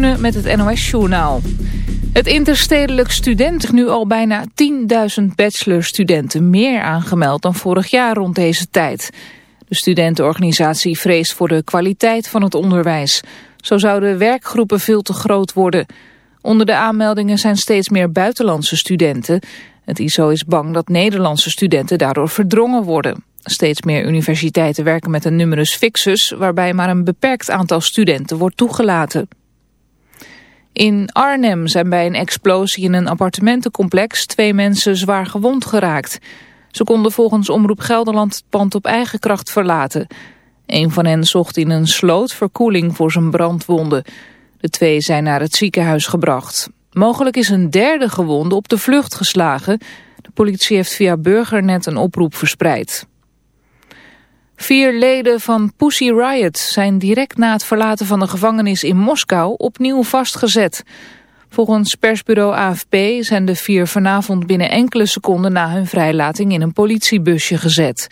Met het NOS-journaal. Het interstedelijk student nu al bijna 10.000 bachelorstudenten meer aangemeld dan vorig jaar rond deze tijd. De studentenorganisatie vreest voor de kwaliteit van het onderwijs. Zo zouden werkgroepen veel te groot worden. Onder de aanmeldingen zijn steeds meer buitenlandse studenten. Het ISO is bang dat Nederlandse studenten daardoor verdrongen worden. Steeds meer universiteiten werken met een numerus fixus... waarbij maar een beperkt aantal studenten wordt toegelaten. In Arnhem zijn bij een explosie in een appartementencomplex... twee mensen zwaar gewond geraakt. Ze konden volgens Omroep Gelderland het pand op eigen kracht verlaten. Een van hen zocht in een sloot verkoeling voor zijn brandwonden. De twee zijn naar het ziekenhuis gebracht. Mogelijk is een derde gewonde op de vlucht geslagen. De politie heeft via Burgernet een oproep verspreid. Vier leden van Pussy Riot zijn direct na het verlaten van de gevangenis in Moskou opnieuw vastgezet. Volgens persbureau AFP zijn de vier vanavond binnen enkele seconden na hun vrijlating in een politiebusje gezet.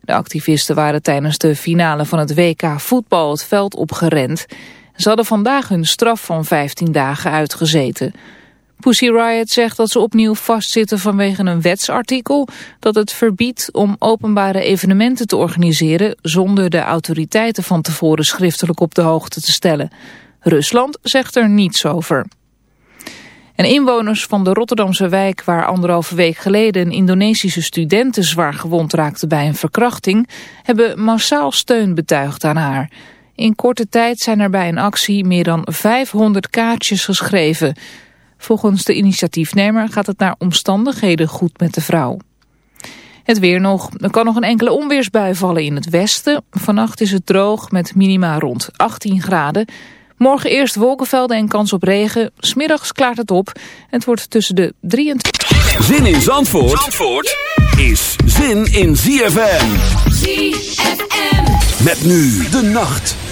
De activisten waren tijdens de finale van het WK voetbal het veld opgerend. Ze hadden vandaag hun straf van 15 dagen uitgezeten. Pussy Riot zegt dat ze opnieuw vastzitten vanwege een wetsartikel dat het verbiedt om openbare evenementen te organiseren zonder de autoriteiten van tevoren schriftelijk op de hoogte te stellen. Rusland zegt er niets over. En inwoners van de Rotterdamse wijk waar anderhalve week geleden een Indonesische studenten zwaar gewond raakte bij een verkrachting, hebben massaal steun betuigd aan haar. In korte tijd zijn er bij een actie meer dan 500 kaartjes geschreven. Volgens de initiatiefnemer gaat het naar omstandigheden goed met de vrouw. Het weer nog. Er kan nog een enkele onweersbui vallen in het westen. Vannacht is het droog met minima rond 18 graden. Morgen eerst wolkenvelden en kans op regen. Smiddags klaart het op. Het wordt tussen de 23... Zin in Zandvoort, Zandvoort is zin in ZFM. ZFM. Met nu de nacht.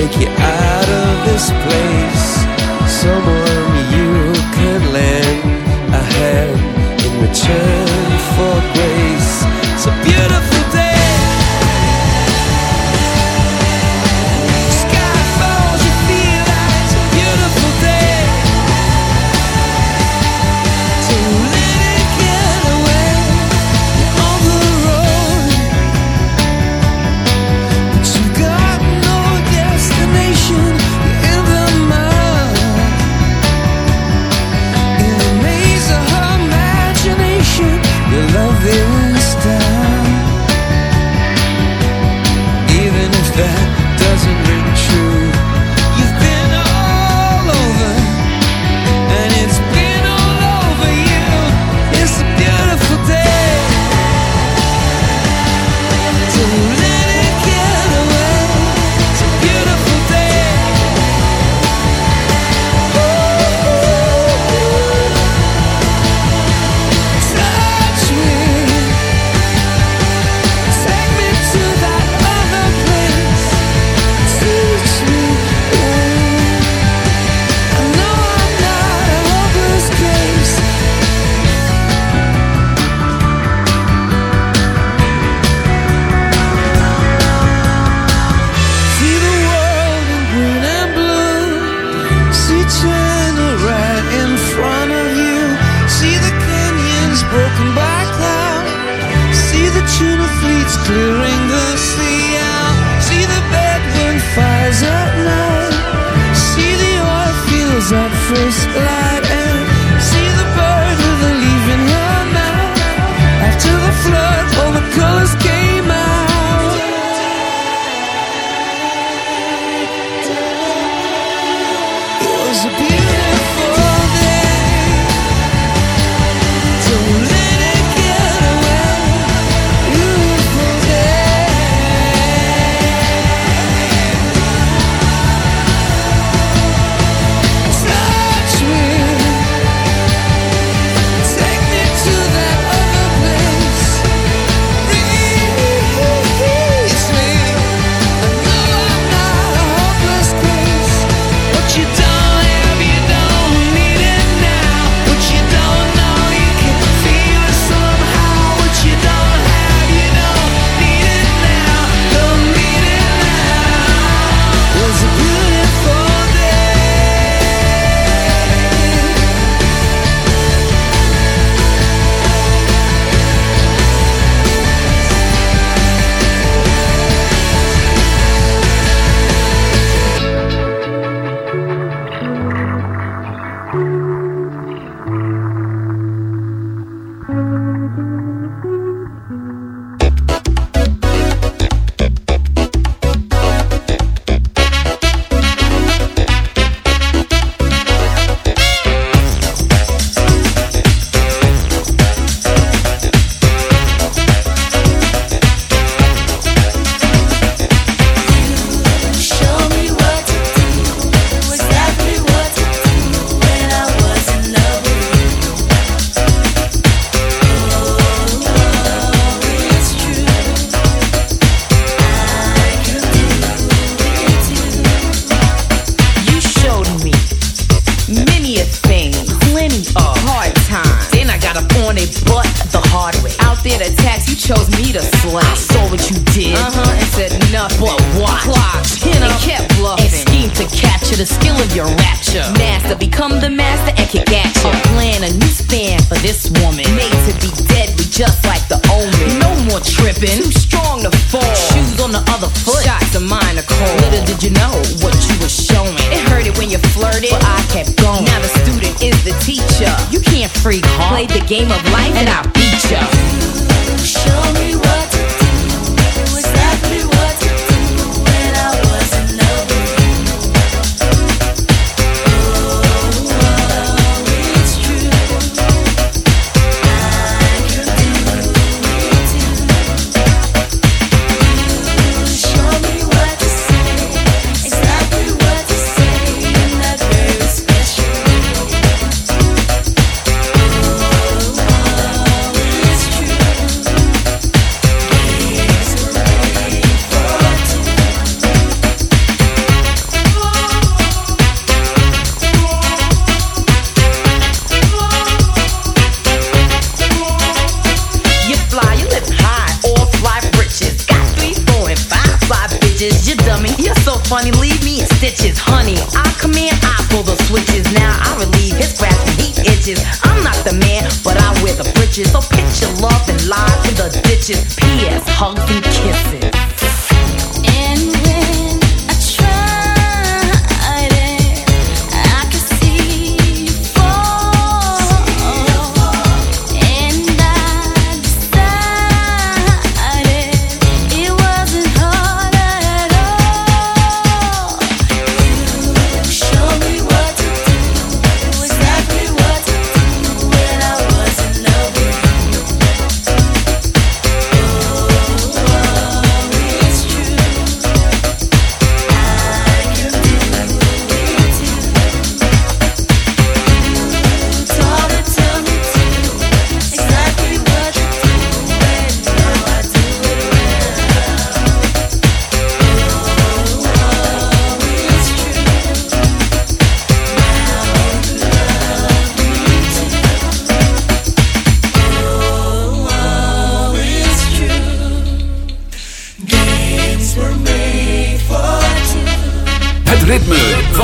take you out of this place. Someone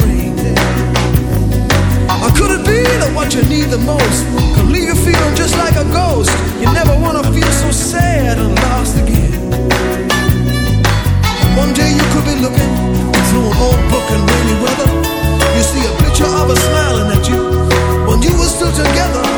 bring. Or could it be that what you need the most can leave you feeling just like a ghost? You never want to feel so sad and lost again. One day you could be looking through an old book in rainy weather. You see a picture of her smiling at you when you were still together.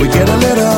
We get a little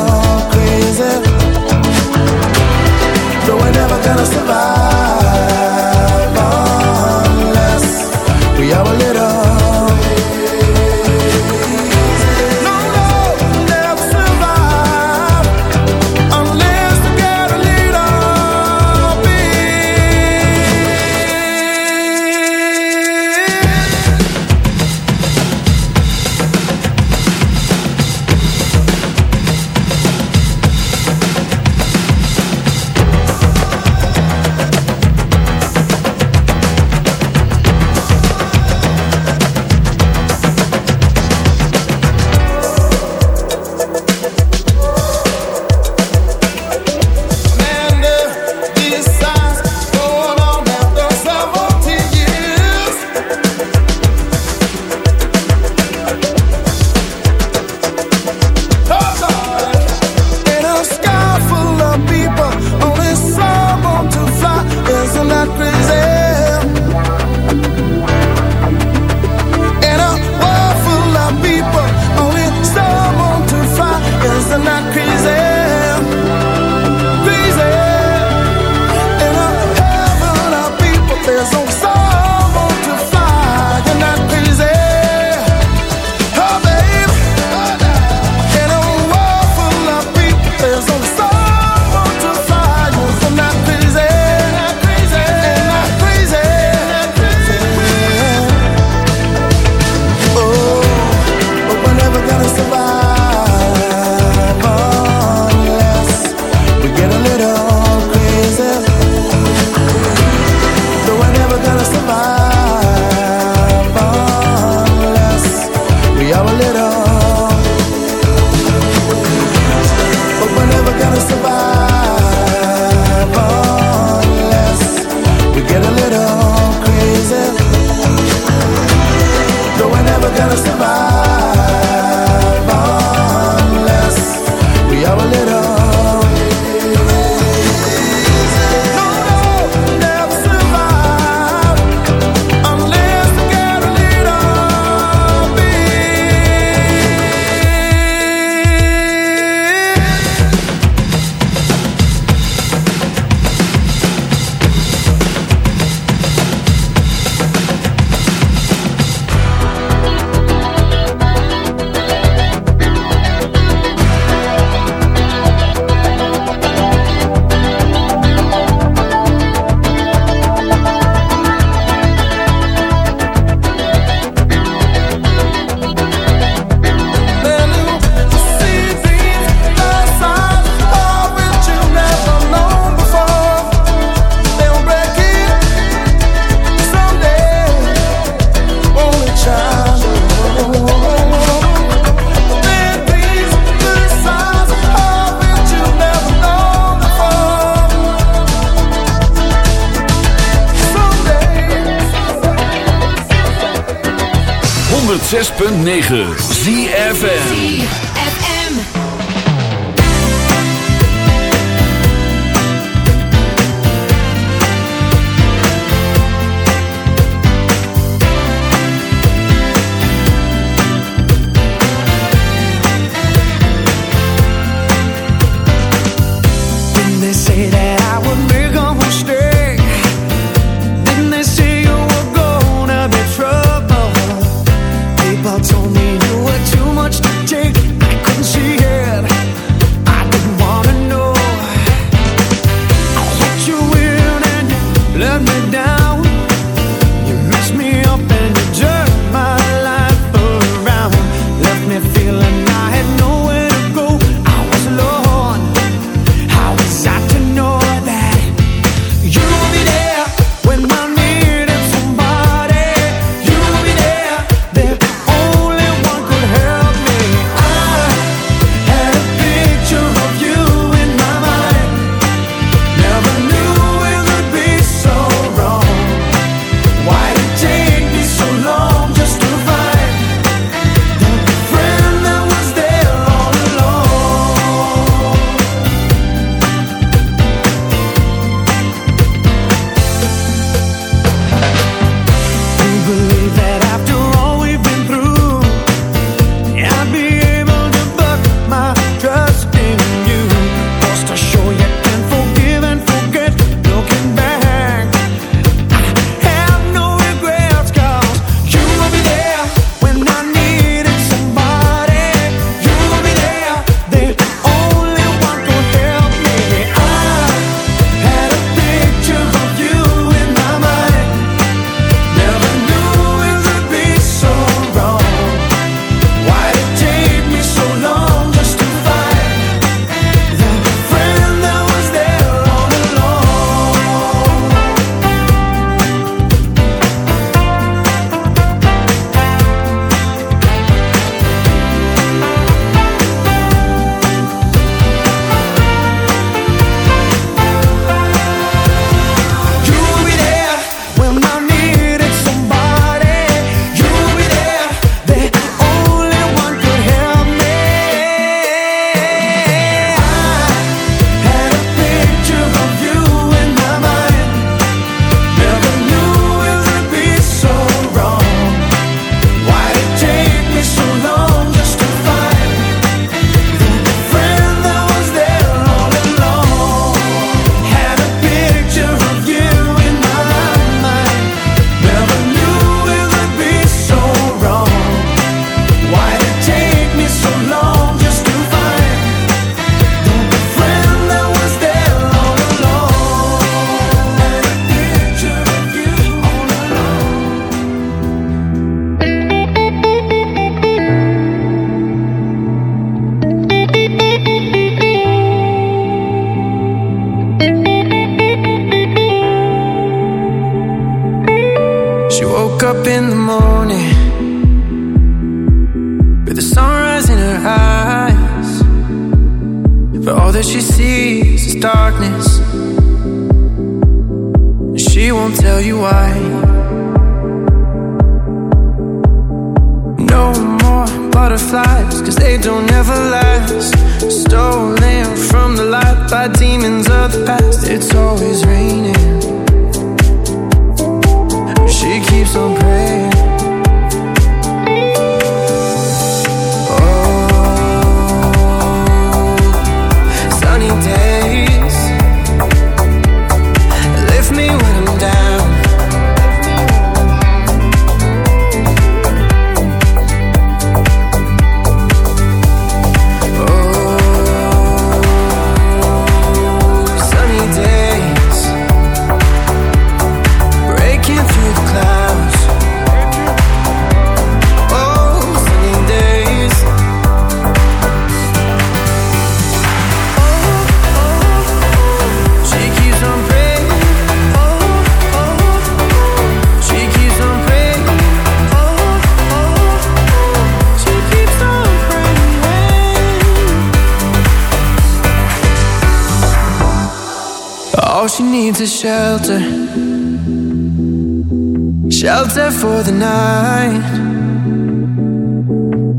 for the night.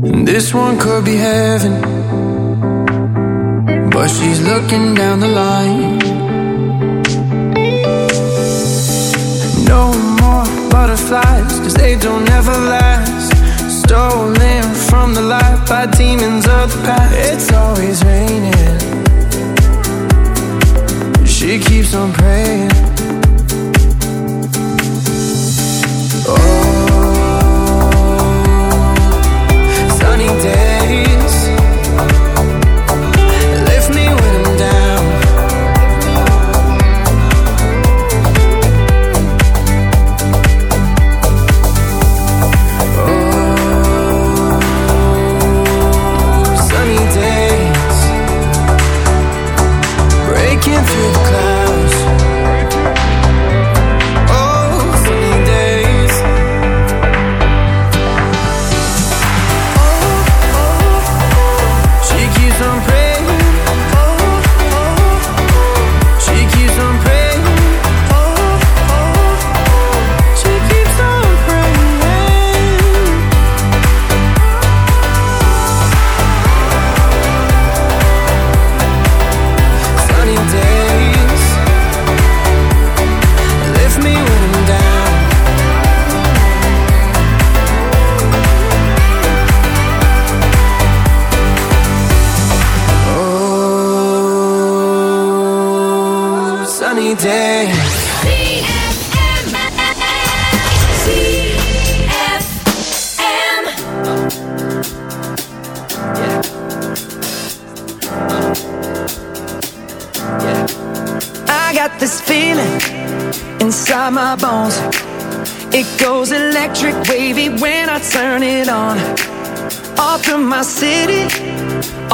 And this one could be heavy.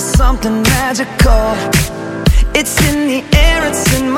It's something magical. It's in the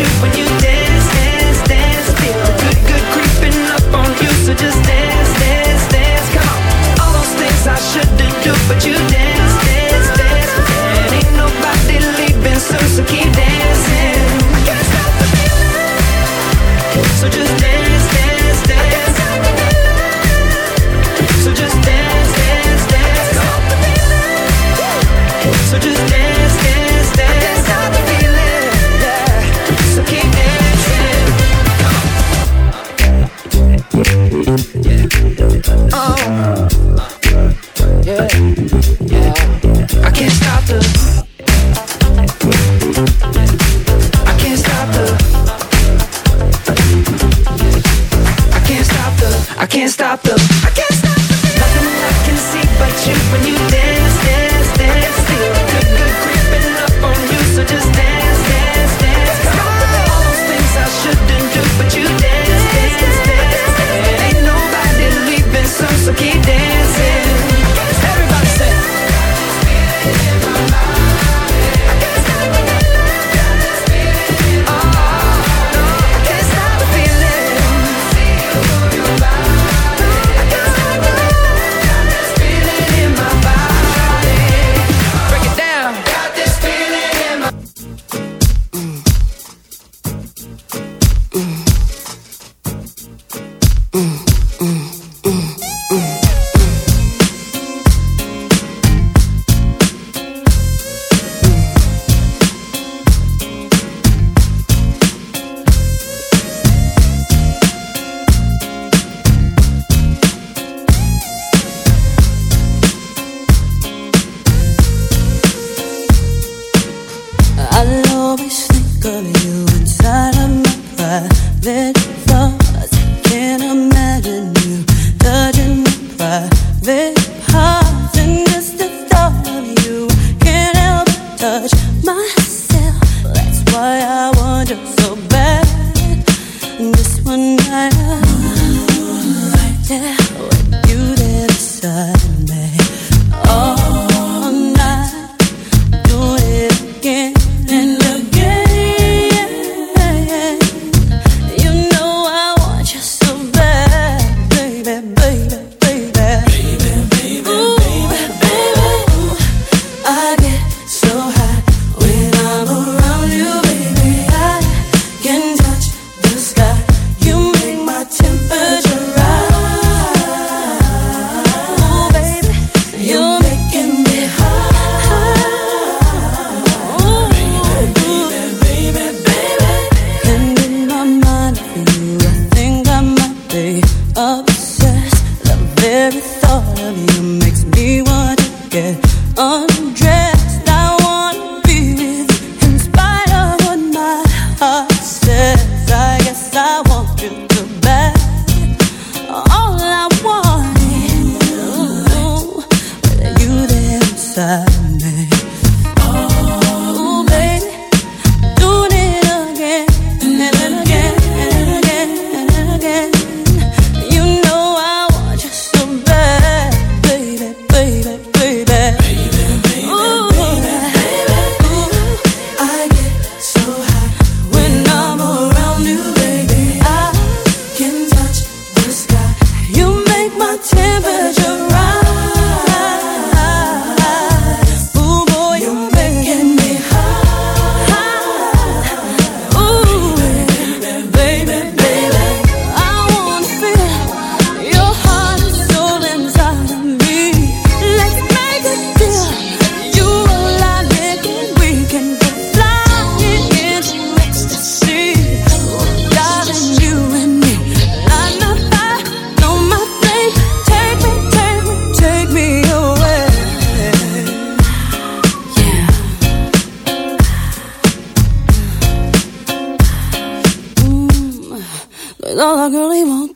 when you dance, dance, dance. Feel good, good creeping up on you. So just dance, dance, dance. Come on. All those things I shouldn't do, but you dance, dance, dance. And ain't nobody leaving so keep dancing. The feeling. So just dance, dance, dance. So just dance, dance, dance. So just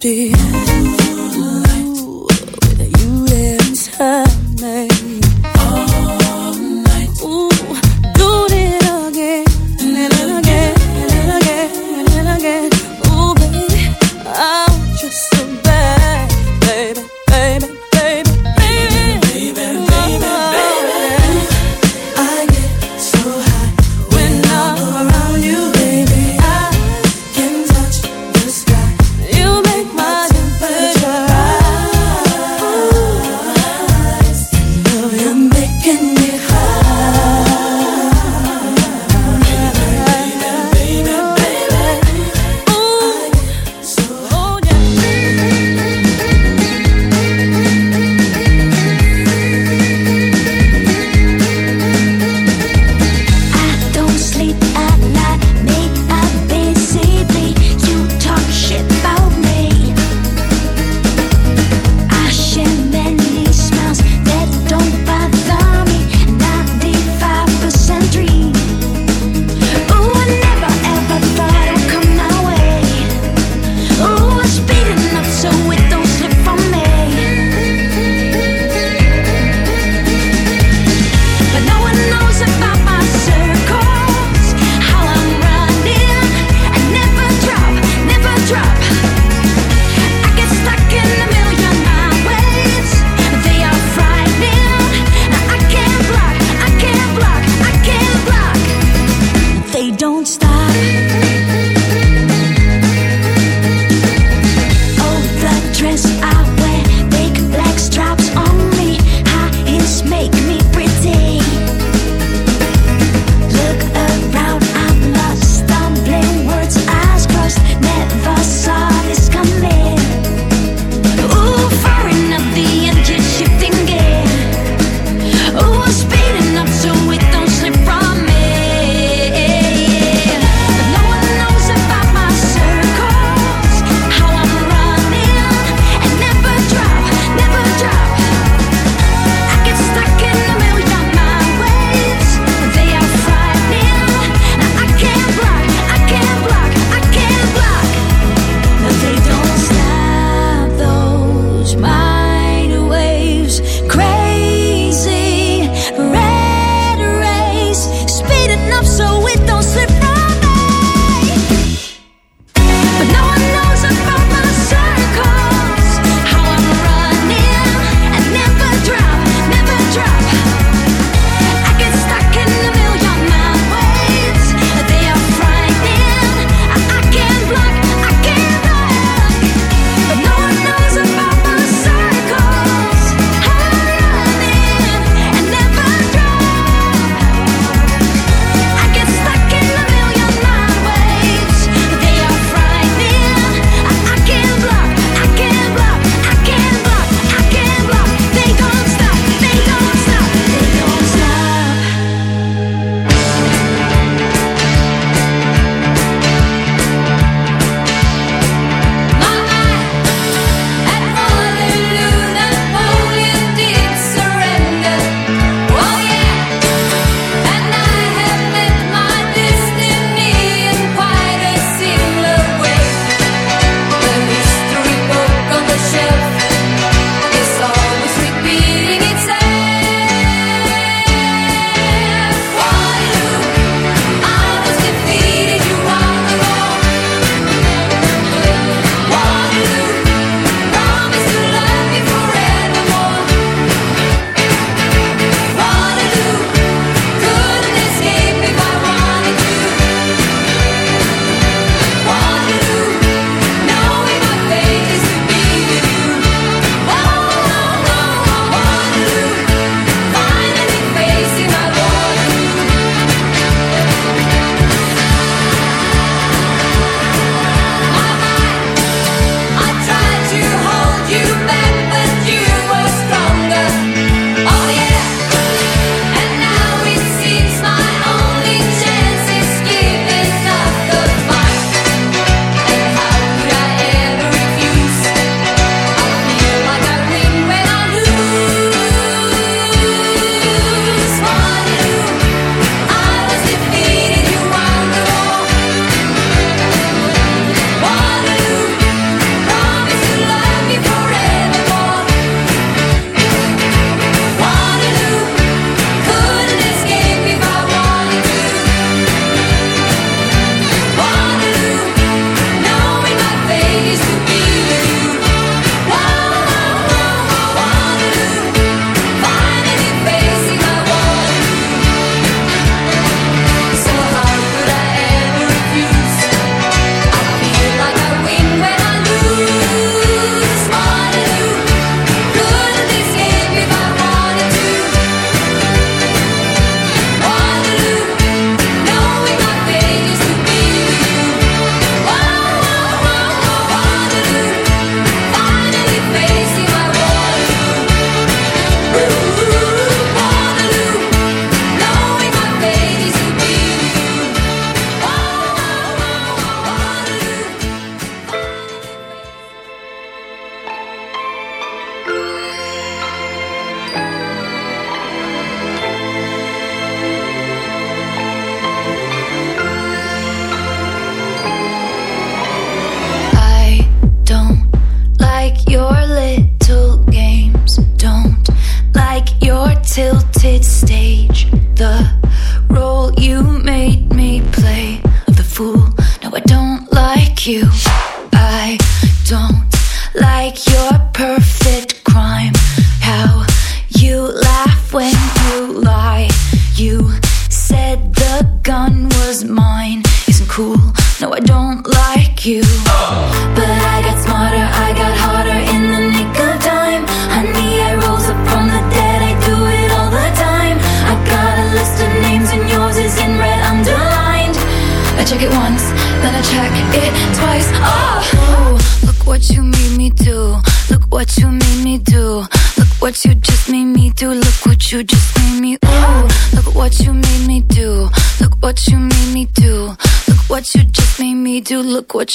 Don't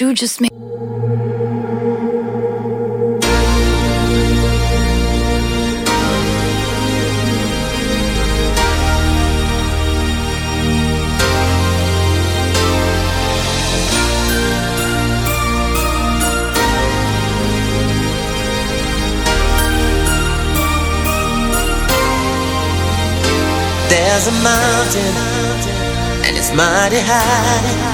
You just made. There's a mountain, and it's mighty high.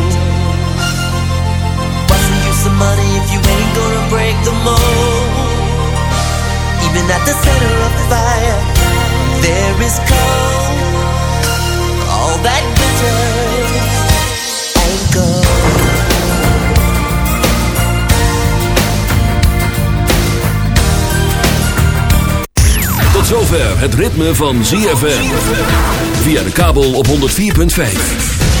Money if you ain't gonna break the mold? Even at the center of the fire, there is cold. All that glitters ain't gold. Tot zover het ritme van ZFM. Via de kabel op 104.5.